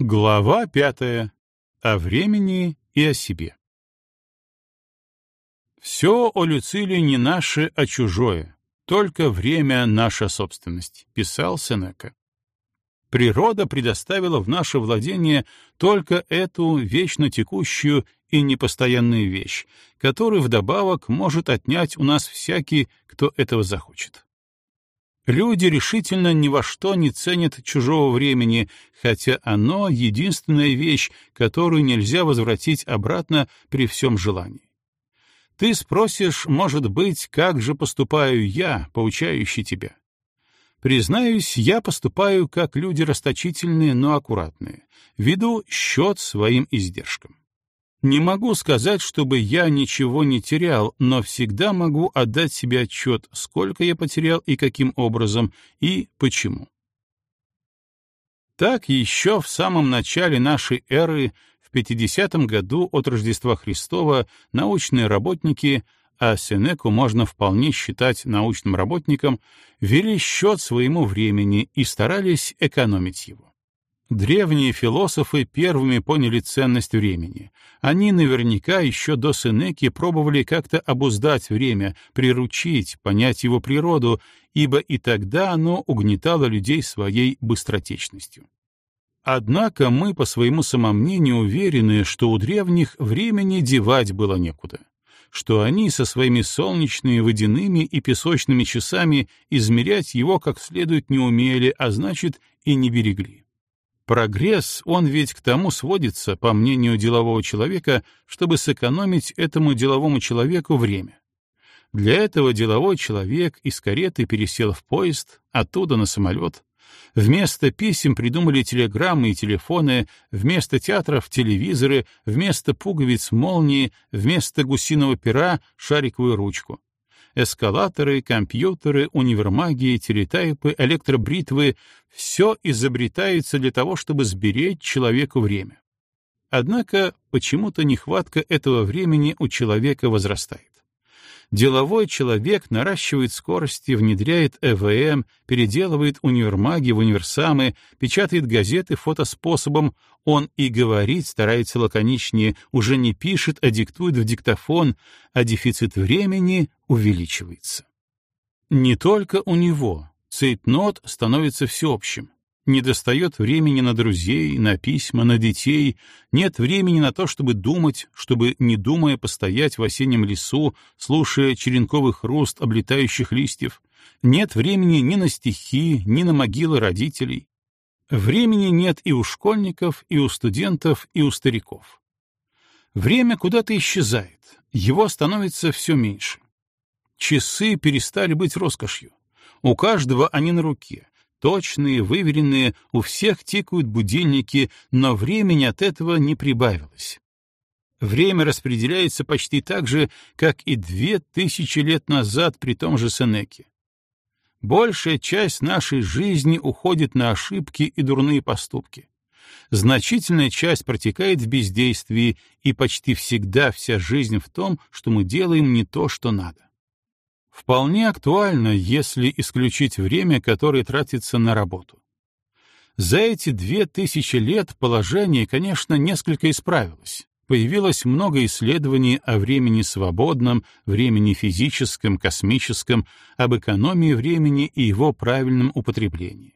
Глава пятая. О времени и о себе. «Все, о Люциле, не наше, а чужое. Только время — наша собственность», — писал Сенека. Природа предоставила в наше владение только эту вечно текущую и непостоянную вещь, которую вдобавок может отнять у нас всякий, кто этого захочет. Люди решительно ни во что не ценят чужого времени, хотя оно — единственная вещь, которую нельзя возвратить обратно при всем желании. Ты спросишь, может быть, как же поступаю я, поучающий тебя? Признаюсь, я поступаю как люди расточительные, но аккуратные, веду счет своим издержкам. Не могу сказать, чтобы я ничего не терял, но всегда могу отдать себе отчет, сколько я потерял и каким образом, и почему. Так еще в самом начале нашей эры, в 50 году от Рождества Христова, научные работники, а Сенеку можно вполне считать научным работником, вели счет своему времени и старались экономить его. Древние философы первыми поняли ценность времени. Они наверняка еще до Сенеки пробовали как-то обуздать время, приручить, понять его природу, ибо и тогда оно угнетало людей своей быстротечностью. Однако мы по своему самомнению уверены, что у древних времени девать было некуда, что они со своими солнечными, водяными и песочными часами измерять его как следует не умели, а значит и не берегли. Прогресс, он ведь к тому сводится, по мнению делового человека, чтобы сэкономить этому деловому человеку время. Для этого деловой человек из кареты пересел в поезд, оттуда на самолет. Вместо писем придумали телеграммы и телефоны, вместо театров — телевизоры, вместо пуговиц — молнии, вместо гусиного пера — шариковую ручку эскалаторы, компьютеры, универмаги, телетайпы, электробритвы — все изобретается для того, чтобы сберечь человеку время. Однако почему-то нехватка этого времени у человека возрастает. Деловой человек наращивает скорости, внедряет ЭВМ, переделывает универмаги в универсамы, печатает газеты фотоспособом, он и говорить старается лаконичнее, уже не пишет, а диктует в диктофон, а дефицит времени увеличивается. Не только у него. Цейтнот становится всеобщим. Не достает времени на друзей, на письма, на детей, нет времени на то, чтобы думать, чтобы, не думая, постоять в осеннем лесу, слушая черенковый хруст облетающих листьев. Нет времени ни на стихи, ни на могилы родителей. Времени нет и у школьников, и у студентов, и у стариков. Время куда-то исчезает, его становится все меньше. Часы перестали быть роскошью. У каждого они на руке, точные, выверенные, у всех тикают будильники, но времени от этого не прибавилось. Время распределяется почти так же, как и две тысячи лет назад при том же Сенеке. Большая часть нашей жизни уходит на ошибки и дурные поступки. Значительная часть протекает в бездействии, и почти всегда вся жизнь в том, что мы делаем не то, что надо вполне актуально, если исключить время, которое тратится на работу. За эти две тысячи лет положение, конечно, несколько исправилось. Появилось много исследований о времени свободном, времени физическом, космическом, об экономии времени и его правильном употреблении.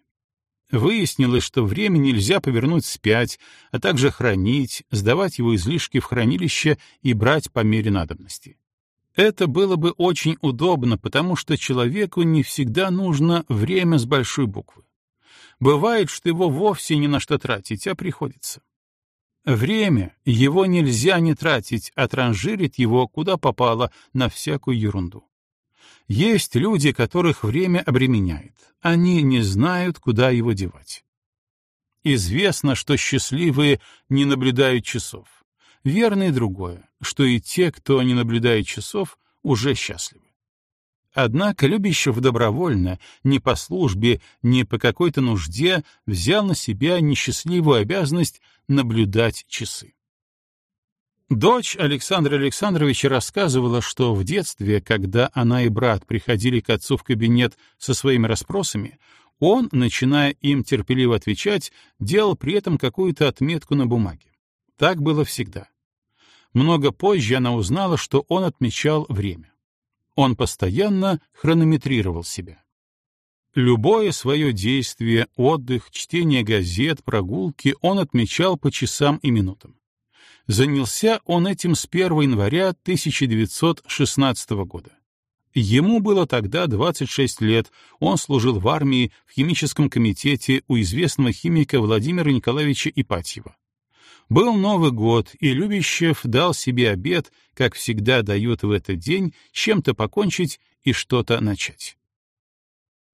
Выяснилось, что время нельзя повернуть вспять, а также хранить, сдавать его излишки в хранилище и брать по мере надобности. Это было бы очень удобно, потому что человеку не всегда нужно время с большой буквы. Бывает, что его вовсе ни на что тратить, а приходится. Время, его нельзя не тратить, а транжирить его куда попало на всякую ерунду. Есть люди, которых время обременяет. Они не знают, куда его девать. Известно, что счастливые не наблюдают часов. Верно и другое, что и те, кто не наблюдает часов, уже счастливы. Однако Любящев добровольно, не по службе, не по какой-то нужде, взял на себя несчастливую обязанность наблюдать часы. Дочь Александра Александровича рассказывала, что в детстве, когда она и брат приходили к отцу в кабинет со своими расспросами, Он, начиная им терпеливо отвечать, делал при этом какую-то отметку на бумаге. Так было всегда. Много позже она узнала, что он отмечал время. Он постоянно хронометрировал себя. Любое свое действие, отдых, чтение газет, прогулки он отмечал по часам и минутам. Занялся он этим с 1 января 1916 года. Ему было тогда 26 лет, он служил в армии в химическом комитете у известного химика Владимира Николаевича Ипатьева. Был Новый год, и Любящев дал себе обед, как всегда дают в этот день, чем-то покончить и что-то начать.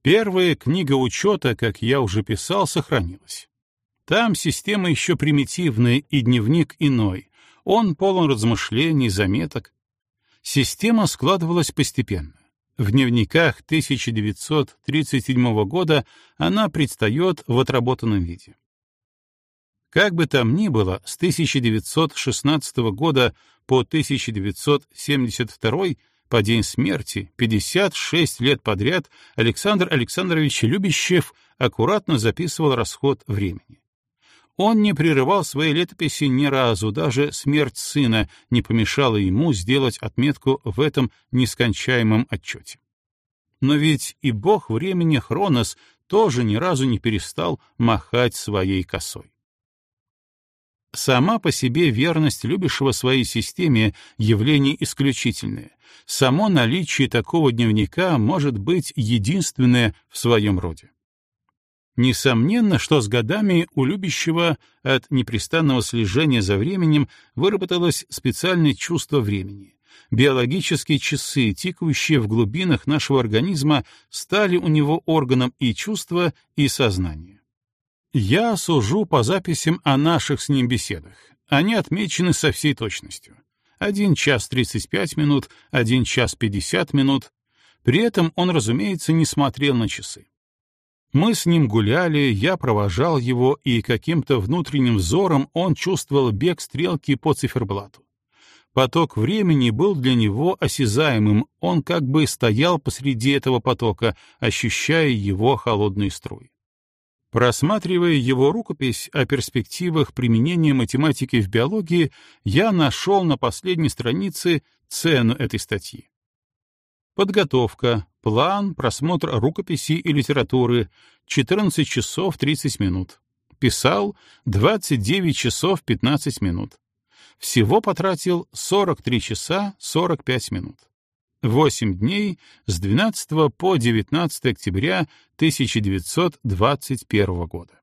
Первая книга учета, как я уже писал, сохранилась. Там система еще примитивная и дневник иной. Он полон размышлений, заметок. Система складывалась постепенно. В дневниках 1937 года она предстает в отработанном виде. Как бы там ни было, с 1916 года по 1972 по день смерти, 56 лет подряд, Александр Александрович Любящев аккуратно записывал расход времени. Он не прерывал своей летописи ни разу, даже смерть сына не помешала ему сделать отметку в этом нескончаемом отчете. Но ведь и бог времени Хронос тоже ни разу не перестал махать своей косой. Сама по себе верность любящего своей системе — явление исключительное. Само наличие такого дневника может быть единственное в своем роде. Несомненно, что с годами у любящего от непрестанного слежения за временем выработалось специальное чувство времени. Биологические часы, тикающие в глубинах нашего организма, стали у него органом и чувства, и сознания. Я сужу по записям о наших с ним беседах. Они отмечены со всей точностью. Один час тридцать пять минут, один час пятьдесят минут. При этом он, разумеется, не смотрел на часы. Мы с ним гуляли, я провожал его, и каким-то внутренним взором он чувствовал бег стрелки по циферблату. Поток времени был для него осязаемым, он как бы стоял посреди этого потока, ощущая его холодные струи. Просматривая его рукопись о перспективах применения математики в биологии, я нашел на последней странице цену этой статьи. Подготовка, план, просмотр рукописи и литературы, 14 часов 30 минут. Писал 29 часов 15 минут. Всего потратил 43 часа 45 минут. 8 дней с 12 по 19 октября 1921 года.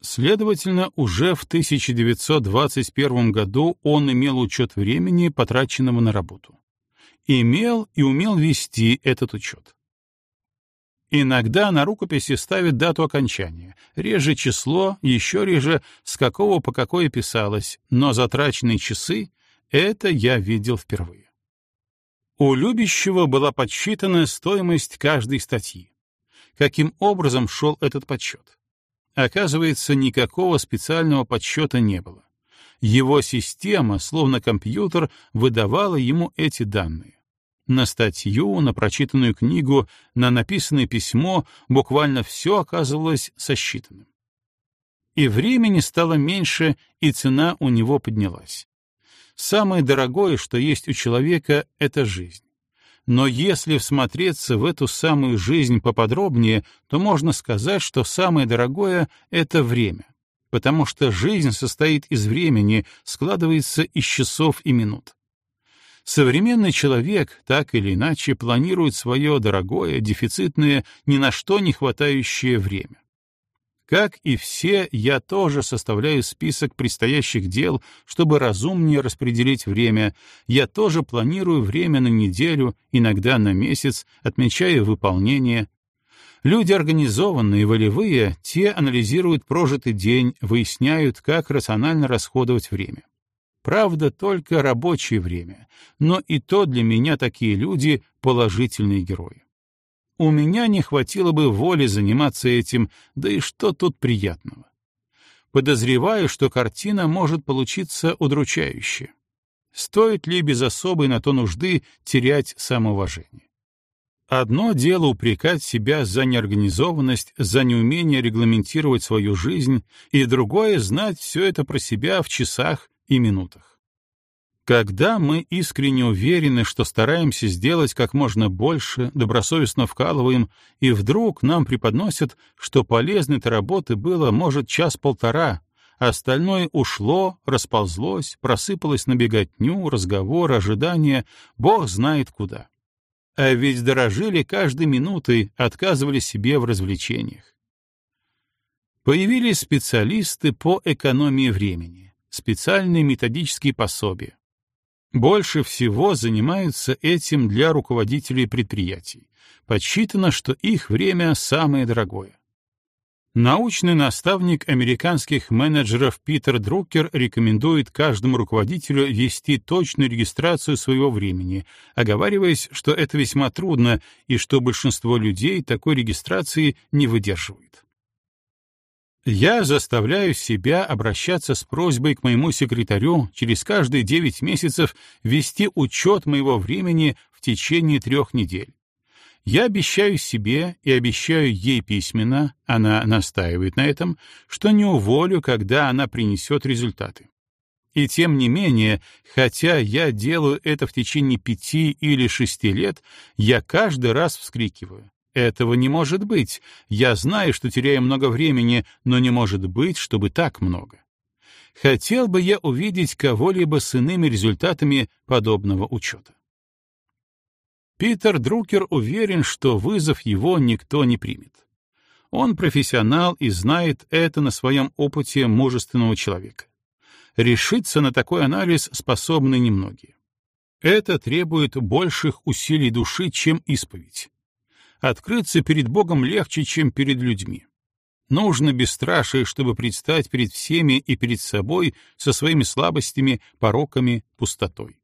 Следовательно, уже в 1921 году он имел учет времени, потраченного на работу имел и умел вести этот учет. Иногда на рукописи ставят дату окончания, реже число, еще реже с какого по какое писалось, но затраченные часы — это я видел впервые. У любящего была подсчитана стоимость каждой статьи. Каким образом шел этот подсчет? Оказывается, никакого специального подсчета не было. Его система, словно компьютер, выдавала ему эти данные. На статью, на прочитанную книгу, на написанное письмо буквально все оказывалось сосчитанным. И времени стало меньше, и цена у него поднялась. Самое дорогое, что есть у человека, — это жизнь. Но если всмотреться в эту самую жизнь поподробнее, то можно сказать, что самое дорогое — это время, потому что жизнь состоит из времени, складывается из часов и минут. Современный человек так или иначе планирует свое дорогое, дефицитное, ни на что не хватающее время. Как и все, я тоже составляю список предстоящих дел, чтобы разумнее распределить время. Я тоже планирую время на неделю, иногда на месяц, отмечая выполнение. Люди организованные, волевые, те анализируют прожитый день, выясняют, как рационально расходовать время. Правда, только рабочее время, но и то для меня такие люди — положительные герои. У меня не хватило бы воли заниматься этим, да и что тут приятного? Подозреваю, что картина может получиться удручающая. Стоит ли без особой на то нужды терять самоуважение? Одно дело упрекать себя за неорганизованность, за неумение регламентировать свою жизнь, и другое — знать все это про себя в часах и минутах. Когда мы искренне уверены, что стараемся сделать как можно больше, добросовестно вкалываем, и вдруг нам преподносят, что полезной-то работы было, может, час-полтора, остальное ушло, расползлось, просыпалось на беготню, разговор, ожидания, бог знает куда. А ведь дорожили каждой минутой, отказывали себе в развлечениях. Появились специалисты по экономии времени, специальные методические пособия. Больше всего занимаются этим для руководителей предприятий. Подсчитано, что их время самое дорогое. Научный наставник американских менеджеров Питер Друкер рекомендует каждому руководителю вести точную регистрацию своего времени, оговариваясь, что это весьма трудно и что большинство людей такой регистрации не выдерживает. Я заставляю себя обращаться с просьбой к моему секретарю через каждые 9 месяцев вести учет моего времени в течение трех недель. Я обещаю себе и обещаю ей письменно, она настаивает на этом, что не уволю, когда она принесет результаты. И тем не менее, хотя я делаю это в течение пяти или шести лет, я каждый раз вскрикиваю. Этого не может быть. Я знаю, что теряю много времени, но не может быть, чтобы так много. Хотел бы я увидеть кого-либо с иными результатами подобного учета. Питер Друкер уверен, что вызов его никто не примет. Он профессионал и знает это на своем опыте мужественного человека. Решиться на такой анализ способны немногие. Это требует больших усилий души, чем исповедь. Открыться перед Богом легче, чем перед людьми. Нужно бесстрашие, чтобы предстать перед всеми и перед собой со своими слабостями, пороками, пустотой.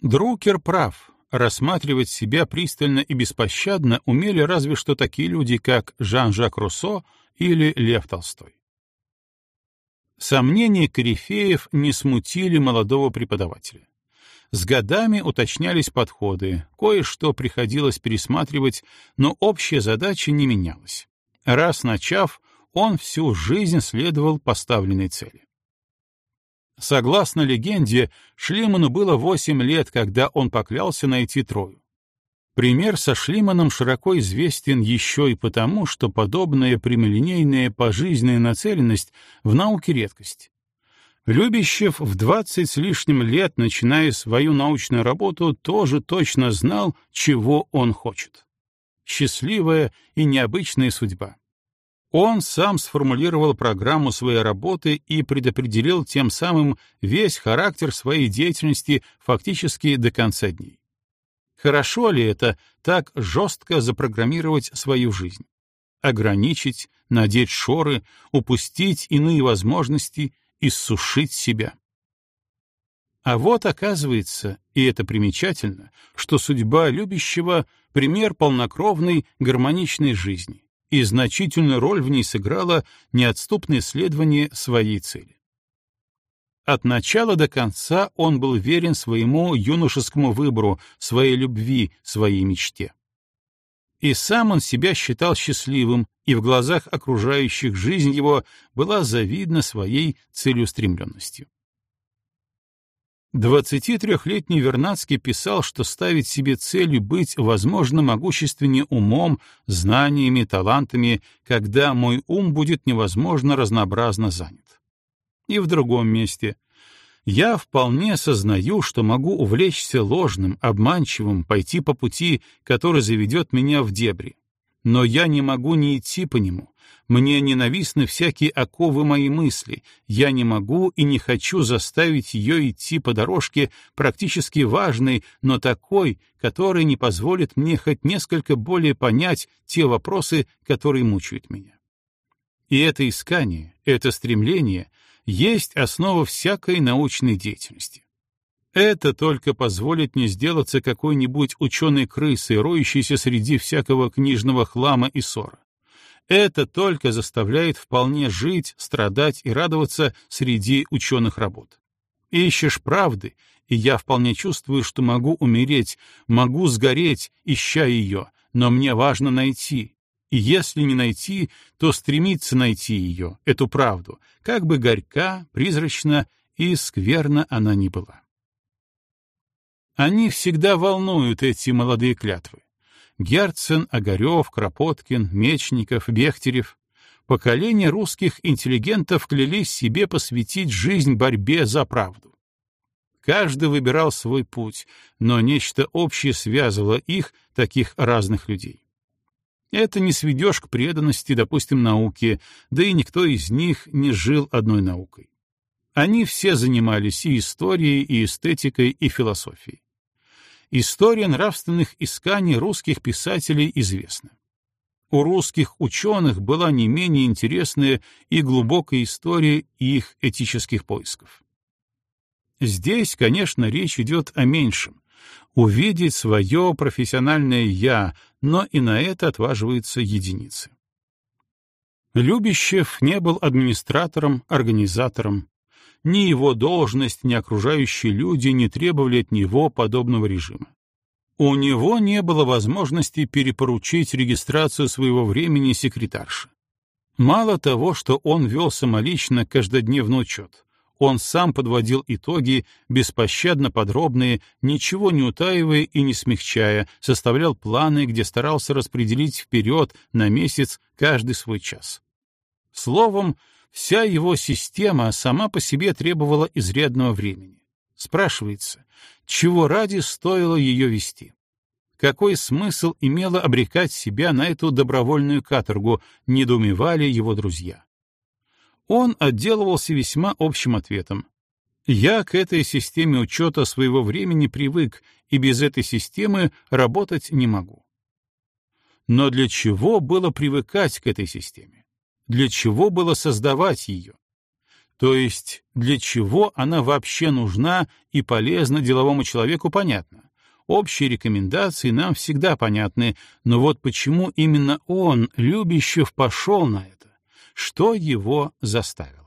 Друкер прав, Рассматривать себя пристально и беспощадно умели разве что такие люди, как Жан-Жак Руссо или Лев Толстой. Сомнения корифеев не смутили молодого преподавателя. С годами уточнялись подходы, кое-что приходилось пересматривать, но общая задача не менялась. Раз начав, он всю жизнь следовал поставленной цели. Согласно легенде, Шлиману было восемь лет, когда он поклялся найти Трою. Пример со Шлиманом широко известен еще и потому, что подобная прямолинейная пожизненная нацеленность в науке редкость. Любящев в двадцать с лишним лет, начиная свою научную работу, тоже точно знал, чего он хочет. Счастливая и необычная судьба. Он сам сформулировал программу своей работы и предопределил тем самым весь характер своей деятельности фактически до конца дней. Хорошо ли это так жестко запрограммировать свою жизнь? Ограничить, надеть шоры, упустить иные возможности, иссушить себя. А вот оказывается, и это примечательно, что судьба любящего — пример полнокровной гармоничной жизни, и значительную роль в ней сыграло неотступное следование своей цели. От начала до конца он был верен своему юношескому выбору, своей любви, своей мечте. И сам он себя считал счастливым, и в глазах окружающих жизнь его была завидна своей целеустремленностью. 23-летний Вернадский писал, что ставить себе целью быть, возможно, могущественнее умом, знаниями, талантами, когда мой ум будет невозможно разнообразно занят. И в другом месте. Я вполне сознаю, что могу увлечься ложным, обманчивым, пойти по пути, который заведет меня в дебри. Но я не могу не идти по нему, мне ненавистны всякие оковы моей мысли. Я не могу и не хочу заставить ее идти по дорожке, практически важной, но такой, которая не позволит мне хоть несколько более понять те вопросы, которые мучают меня. И это искание, это стремление есть основа всякой научной деятельности. Это только позволит не сделаться какой-нибудь ученой-крысой, роющейся среди всякого книжного хлама и ссора. Это только заставляет вполне жить, страдать и радоваться среди ученых работ. Ищешь правды, и я вполне чувствую, что могу умереть, могу сгореть, ища ее, но мне важно найти. И если не найти, то стремиться найти ее, эту правду, как бы горька, призрачна и скверна она ни была. Они всегда волнуют эти молодые клятвы. Герцен, Огарев, Кропоткин, Мечников, Бехтерев. Поколения русских интеллигентов клялись себе посвятить жизнь борьбе за правду. Каждый выбирал свой путь, но нечто общее связывало их, таких разных людей. Это не сведешь к преданности, допустим, науке, да и никто из них не жил одной наукой. Они все занимались и историей, и эстетикой, и философией. История нравственных исканий русских писателей известна. У русских ученых была не менее интересная и глубокая история их этических поисков. Здесь, конечно, речь идет о меньшем — увидеть свое профессиональное «я», но и на это отваживаются единицы. Любящев не был администратором, организатором, ни его должность, ни окружающие люди не требовали от него подобного режима. У него не было возможности перепоручить регистрацию своего времени секретарше. Мало того, что он вел самолично каждодневный учет, он сам подводил итоги, беспощадно подробные, ничего не утаивая и не смягчая, составлял планы, где старался распределить вперед на месяц каждый свой час. Словом, Вся его система сама по себе требовала изрядного времени. Спрашивается, чего ради стоило ее вести? Какой смысл имело обрекать себя на эту добровольную каторгу, недоумевали его друзья. Он отделывался весьма общим ответом. «Я к этой системе учета своего времени привык, и без этой системы работать не могу». Но для чего было привыкать к этой системе? для чего было создавать ее. То есть, для чего она вообще нужна и полезна деловому человеку, понятно. Общие рекомендации нам всегда понятны, но вот почему именно он, Любящев, пошел на это? Что его заставило?